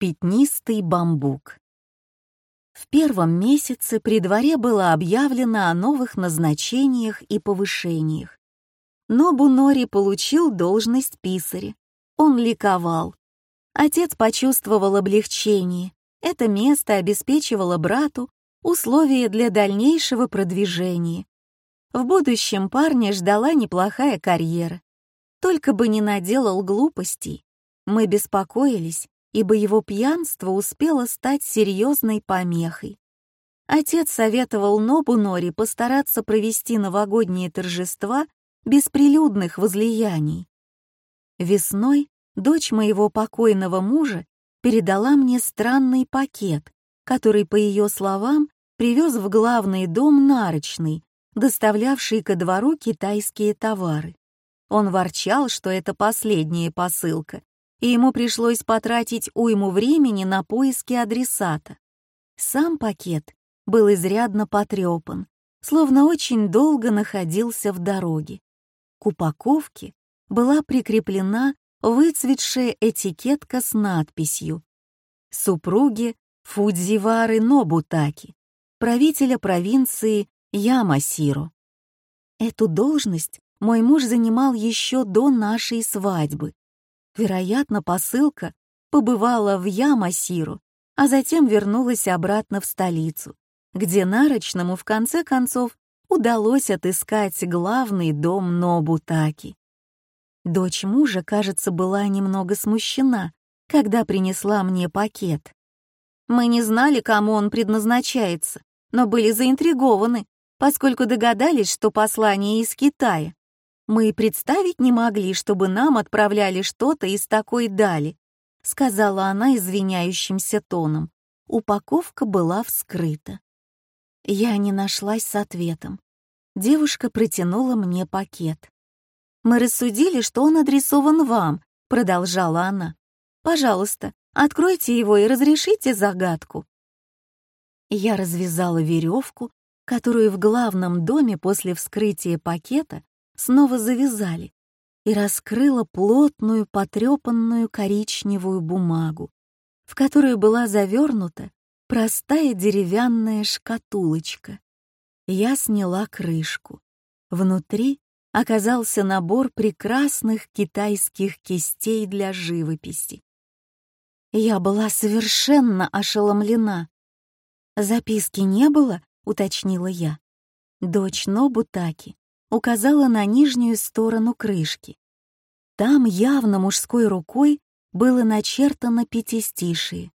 Пятнистый бамбук. В первом месяце при дворе было объявлено о новых назначениях и повышениях. Но Бунори получил должность писаря. Он ликовал. Отец почувствовал облегчение. Это место обеспечивало брату условия для дальнейшего продвижения. В будущем парня ждала неплохая карьера. Только бы не наделал глупостей. Мы беспокоились, ибо его пьянство успело стать серьезной помехой. Отец советовал Нобу Нори постараться провести новогодние торжества без прилюдных возлияний. Весной дочь моего покойного мужа передала мне странный пакет, который, по ее словам, привез в главный дом нарочный, доставлявший ко двору китайские товары. Он ворчал, что это последняя посылка, и ему пришлось потратить уйму времени на поиски адресата. Сам пакет был изрядно потрепан, словно очень долго находился в дороге. К упаковке была прикреплена выцветшая этикетка с надписью «Супруги Фудзивары Нобутаки, правителя провинции Ямасиро». Эту должность мой муж занимал еще до нашей свадьбы, Вероятно, посылка побывала в Ямасиру, а затем вернулась обратно в столицу, где Нарочному в конце концов удалось отыскать главный дом Нобутаки. Дочь мужа, кажется, была немного смущена, когда принесла мне пакет. Мы не знали, кому он предназначается, но были заинтригованы, поскольку догадались, что послание из Китая. Мы и представить не могли, чтобы нам отправляли что-то из такой дали, сказала она извиняющимся тоном. Упаковка была вскрыта. Я не нашлась с ответом. Девушка протянула мне пакет. «Мы рассудили, что он адресован вам», — продолжала она. «Пожалуйста, откройте его и разрешите загадку». Я развязала веревку, которую в главном доме после вскрытия пакета снова завязали и раскрыла плотную потрепанную коричневую бумагу, в которую была завернута простая деревянная шкатулочка. Я сняла крышку. Внутри оказался набор прекрасных китайских кистей для живописи. Я была совершенно ошеломлена. «Записки не было?» — уточнила я. Дочь Нобутаки указала на нижнюю сторону крышки. Там явно мужской рукой было начертано пятистишие.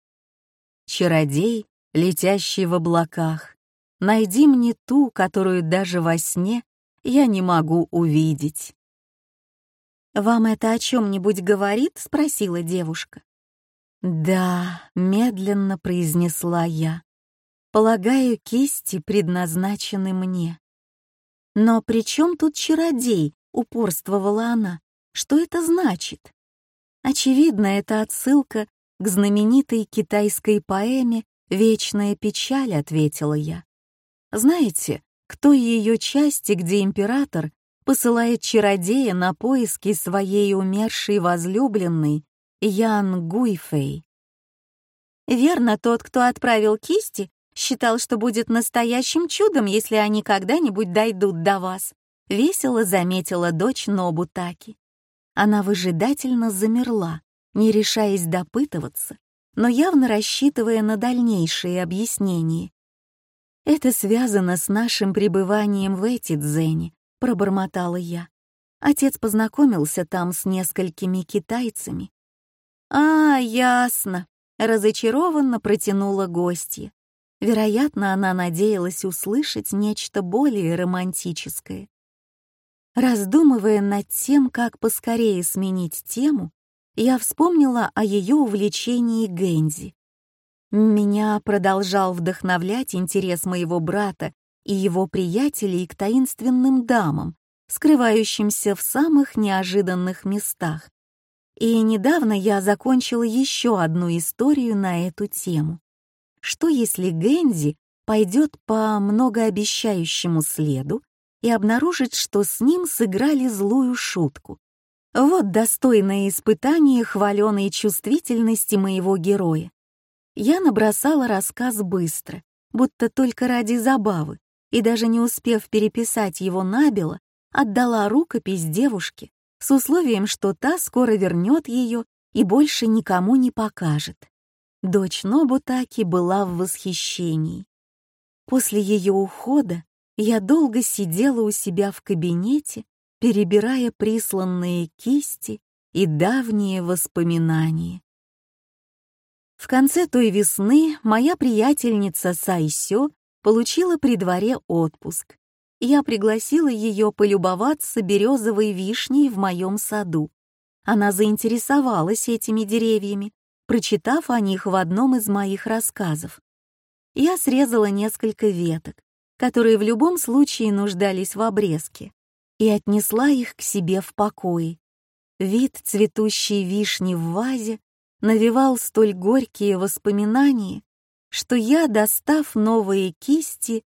«Чародей, летящий в облаках, найди мне ту, которую даже во сне я не могу увидеть». «Вам это о чем-нибудь говорит?» — спросила девушка. «Да», — медленно произнесла я. «Полагаю, кисти предназначены мне». «Но при чем тут чародей?» — упорствовала она. «Что это значит?» Очевидно, это отсылка к знаменитой китайской поэме «Вечная печаль», — ответила я. Знаете, к той ее части, где император посылает чародея на поиски своей умершей возлюбленной Ян Гуйфэй. Верно, тот, кто отправил кисти, считал, что будет настоящим чудом, если они когда-нибудь дойдут до вас», — весело заметила дочь Нобутаки. Она выжидательно замерла, не решаясь допытываться, но явно рассчитывая на дальнейшие объяснения. «Это связано с нашим пребыванием в Этидзене», — пробормотала я. Отец познакомился там с несколькими китайцами. «А, ясно», — разочарованно протянула гостья. Вероятно, она надеялась услышать нечто более романтическое. Раздумывая над тем, как поскорее сменить тему, я вспомнила о ее увлечении Гэнзи. Меня продолжал вдохновлять интерес моего брата и его приятелей к таинственным дамам, скрывающимся в самых неожиданных местах. И недавно я закончила еще одну историю на эту тему. Что если Гэнзи пойдет по многообещающему следу и обнаружит, что с ним сыграли злую шутку? Вот достойное испытание хваленой чувствительности моего героя. Я набросала рассказ быстро, будто только ради забавы, и даже не успев переписать его набело, отдала рукопись девушке с условием, что та скоро вернет ее и больше никому не покажет. Дочь Нобутаки была в восхищении. После ее ухода я долго сидела у себя в кабинете, перебирая присланные кисти и давние воспоминания. В конце той весны моя приятельница Сайсё получила при дворе отпуск. Я пригласила ее полюбоваться березовой вишней в моем саду. Она заинтересовалась этими деревьями, прочитав о них в одном из моих рассказов. Я срезала несколько веток, которые в любом случае нуждались в обрезке, и отнесла их к себе в покое. Вид цветущей вишни в вазе навевал столь горькие воспоминания, что я, достав новые кисти,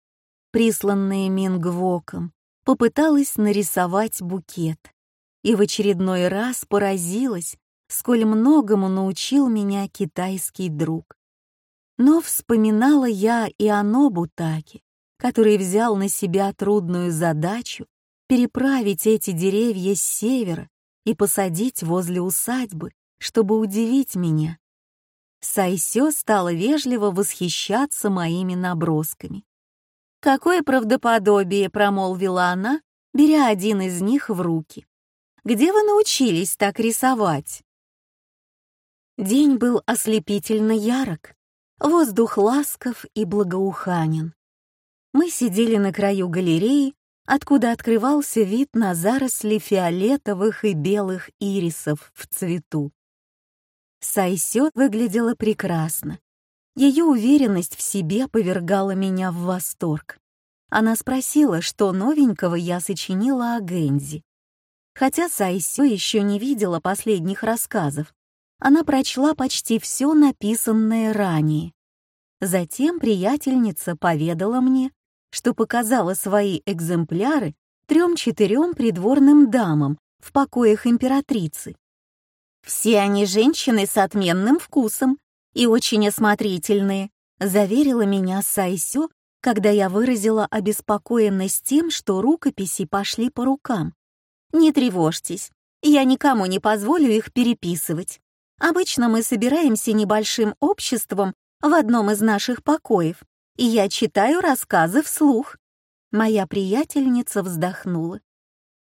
присланные Мингвоком, попыталась нарисовать букет и в очередной раз поразилась, сколь многому научил меня китайский друг. Но вспоминала я и о Нобутаке, который взял на себя трудную задачу переправить эти деревья с севера и посадить возле усадьбы, чтобы удивить меня. Сайсё стала вежливо восхищаться моими набросками. «Какое правдоподобие!» — промолвила она, беря один из них в руки. «Где вы научились так рисовать?» День был ослепительно ярок, воздух ласков и благоуханен. Мы сидели на краю галереи, откуда открывался вид на заросли фиолетовых и белых ирисов в цвету. Сайсё выглядела прекрасно. Ее уверенность в себе повергала меня в восторг. Она спросила, что новенького я сочинила о Гэнзи. Хотя Сайсё еще не видела последних рассказов, она прочла почти все написанное ранее. Затем приятельница поведала мне, что показала свои экземпляры трем-четырем придворным дамам в покоях императрицы. «Все они женщины с отменным вкусом и очень осмотрительные», заверила меня Сайсю, когда я выразила обеспокоенность тем, что рукописи пошли по рукам. «Не тревожьтесь, я никому не позволю их переписывать. Обычно мы собираемся небольшим обществом в одном из наших покоев, и я читаю рассказы вслух». Моя приятельница вздохнула.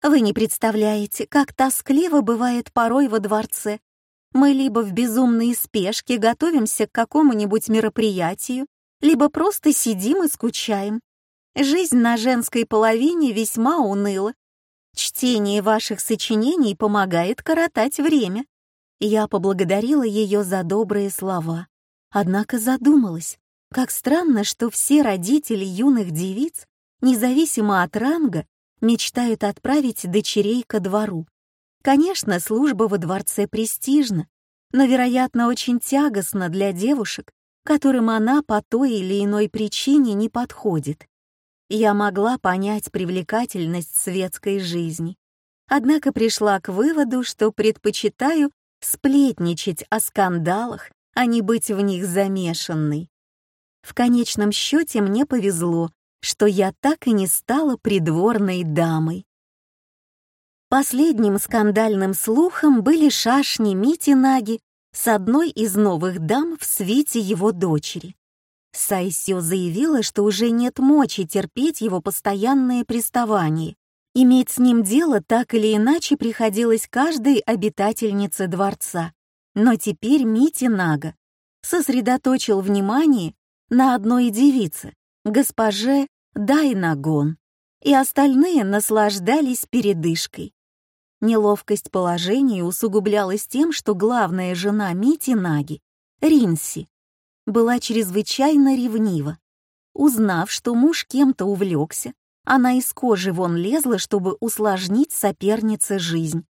«Вы не представляете, как тоскливо бывает порой во дворце. Мы либо в безумной спешке готовимся к какому-нибудь мероприятию, либо просто сидим и скучаем. Жизнь на женской половине весьма уныла. Чтение ваших сочинений помогает коротать время». Я поблагодарила ее за добрые слова, однако задумалась, как странно, что все родители юных девиц, независимо от ранга, мечтают отправить дочерей ко двору. Конечно, служба во дворце престижна, но, вероятно, очень тягостна для девушек, которым она по той или иной причине не подходит. Я могла понять привлекательность светской жизни, однако пришла к выводу, что предпочитаю сплетничать о скандалах, а не быть в них замешанной. В конечном счете мне повезло, что я так и не стала придворной дамой. Последним скандальным слухом были шашни Мити Наги с одной из новых дам в свите его дочери. Сайсё заявила, что уже нет мочи терпеть его постоянные приставания. Иметь с ним дело так или иначе приходилось каждой обитательнице дворца. Но теперь Мити Нага сосредоточил внимание на одной девице, госпоже Дайнагон, и остальные наслаждались передышкой. Неловкость положения усугублялась тем, что главная жена Мити Наги, Ринси, была чрезвычайно ревнива. Узнав, что муж кем-то увлекся, она из кожи вон лезла, чтобы усложнить сопернице жизнь.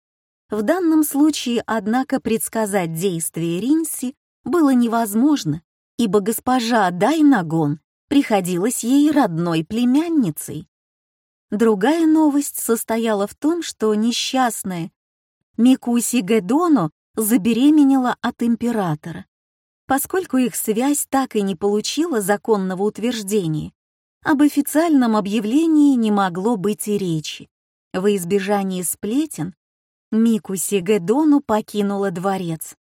В данном случае, однако, предсказать действия Ринси было невозможно, ибо госпожа Дайнагон приходилась ей родной племянницей. Другая новость состояла в том, что несчастная Микуси Гэдоно забеременела от императора. Поскольку их связь так и не получила законного утверждения, об официальном объявлении не могло быть и речи. Во избежание сплетен Микуси Гэдону покинула дворец,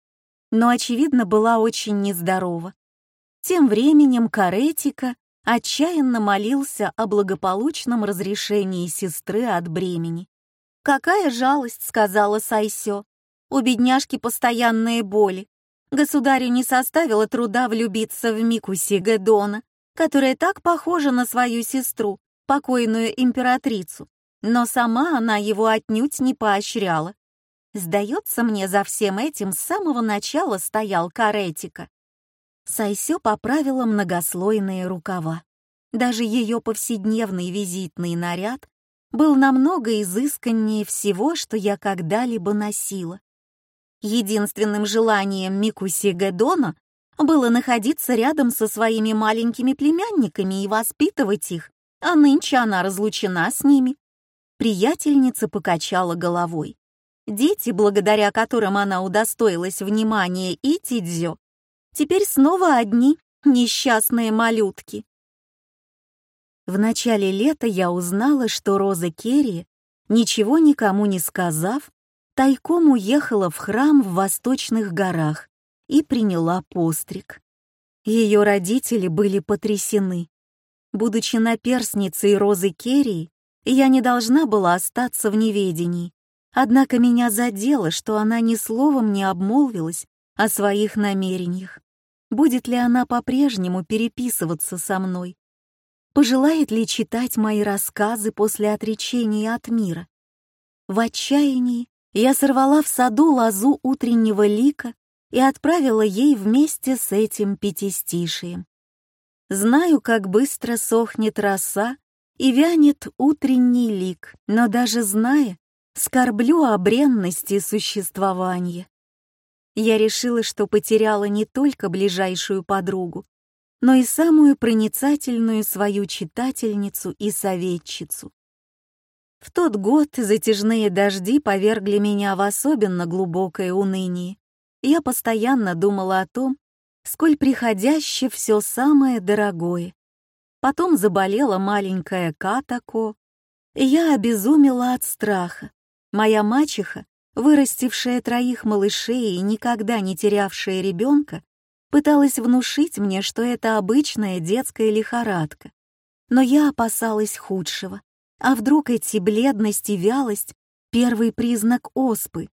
но, очевидно, была очень нездорова. Тем временем Каретика отчаянно молился о благополучном разрешении сестры от бремени. «Какая жалость», — сказала Сайсё. «У бедняжки постоянные боли. Государю не составило труда влюбиться в Микуси Гэдона, которая так похожа на свою сестру, покойную императрицу, но сама она его отнюдь не поощряла. Сдается мне, за всем этим с самого начала стоял Каретика. Сайсё поправила многослойные рукава. Даже ее повседневный визитный наряд был намного изысканнее всего, что я когда-либо носила. Единственным желанием Микуси Гэдона было находиться рядом со своими маленькими племянниками и воспитывать их, а нынче она разлучена с ними. Приятельница покачала головой. Дети, благодаря которым она удостоилась внимания и Тидзё, теперь снова одни несчастные малютки. В начале лета я узнала, что Роза Керри, ничего никому не сказав, тайком уехала в храм в Восточных горах и приняла постриг. Ее родители были потрясены. Будучи наперсницей Розы Керри, я не должна была остаться в неведении. Однако меня задело, что она ни словом не обмолвилась о своих намерениях. Будет ли она по-прежнему переписываться со мной? Пожелает ли читать мои рассказы после отречения от мира? В отчаянии я сорвала в саду лозу утреннего лика и отправила ей вместе с этим пятистишием. Знаю, как быстро сохнет роса и вянет утренний лик, но даже зная, скорблю о бренности существования. Я решила, что потеряла не только ближайшую подругу, но и самую проницательную свою читательницу и советчицу. В тот год затяжные дожди повергли меня в особенно глубокое уныние. Я постоянно думала о том, сколь приходяще все самое дорогое. Потом заболела маленькая Катако, и я обезумела от страха. Моя мачеха, вырастившая троих малышей и никогда не терявшая ребенка, пыталась внушить мне, что это обычная детская лихорадка. Но я опасалась худшего. А вдруг эти бледность и вялость — первый признак оспы?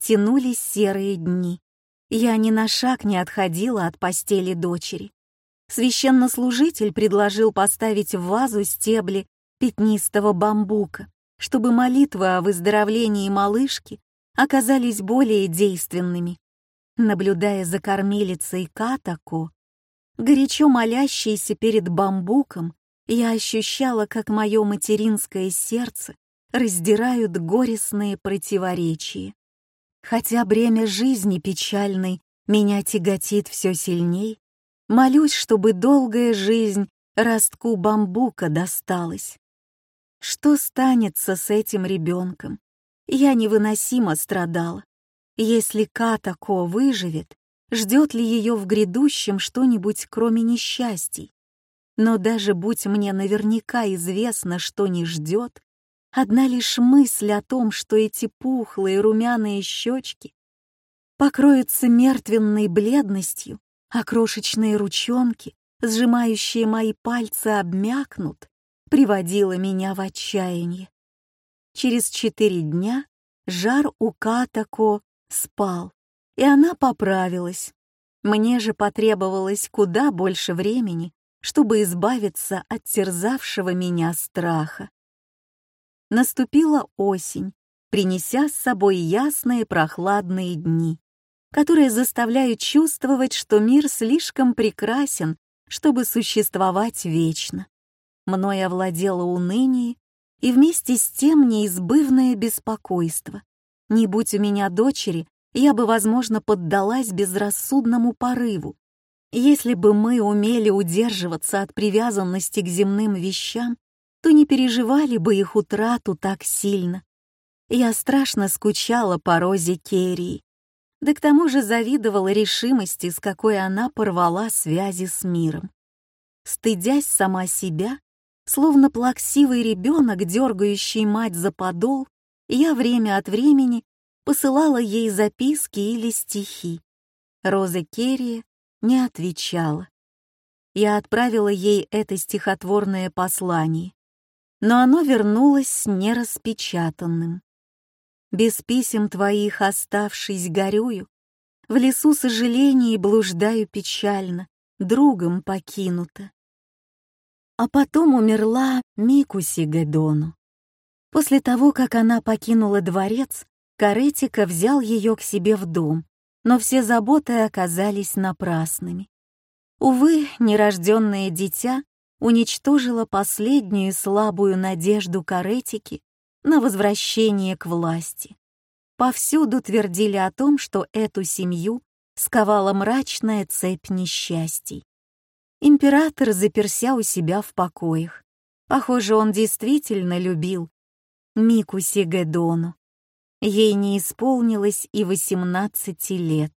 Тянулись серые дни. Я ни на шаг не отходила от постели дочери. Священнослужитель предложил поставить в вазу стебли пятнистого бамбука, чтобы молитвы о выздоровлении малышки оказались более действенными. Наблюдая за кормилицей Катако, горячо молящейся перед бамбуком, я ощущала, как мое материнское сердце раздирают горестные противоречия. Хотя бремя жизни печальной меня тяготит все сильней, молюсь, чтобы долгая жизнь ростку бамбука досталась. Что станется с этим ребенком? Я невыносимо страдала. Если Катако выживет, ждет ли ее в грядущем что-нибудь кроме несчастий? Но даже будь мне наверняка известно, что не ждет, одна лишь мысль о том, что эти пухлые румяные щечки покроются мертвенной бледностью, а крошечные ручонки, сжимающие мои пальцы, обмякнут, приводила меня в отчаяние. Через четыре дня жар у Катако спал, и она поправилась. Мне же потребовалось куда больше времени, чтобы избавиться от терзавшего меня страха. Наступила осень, принеся с собой ясные прохладные дни, которые заставляют чувствовать, что мир слишком прекрасен, чтобы существовать вечно. Мной овладело уныние и вместе с тем неизбывное беспокойство. Не будь у меня дочери, я бы, возможно, поддалась безрассудному порыву. Если бы мы умели удерживаться от привязанности к земным вещам, то не переживали бы их утрату так сильно. Я страшно скучала по Розе Керри, да к тому же завидовала решимости, с какой она порвала связи с миром. Стыдясь сама себя, словно плаксивый ребенок, дергающий мать за подол, я время от времени посылала ей записки или стихи. Роза Керри не отвечала. Я отправила ей это стихотворное послание, но оно вернулось нераспечатанным. Без писем твоих оставшись горюю, В лесу сожалений блуждаю печально, Другом покинута. А потом умерла Микуси Гедону. После того, как она покинула дворец, Каретика взял ее к себе в дом, но все заботы оказались напрасными. Увы, нерожденное дитя уничтожило последнюю слабую надежду Каретики на возвращение к власти. Повсюду твердили о том, что эту семью сковала мрачная цепь несчастий. Император заперся у себя в покоях. Похоже, он действительно любил Мику Сигедону. Ей не исполнилось и 18 лет.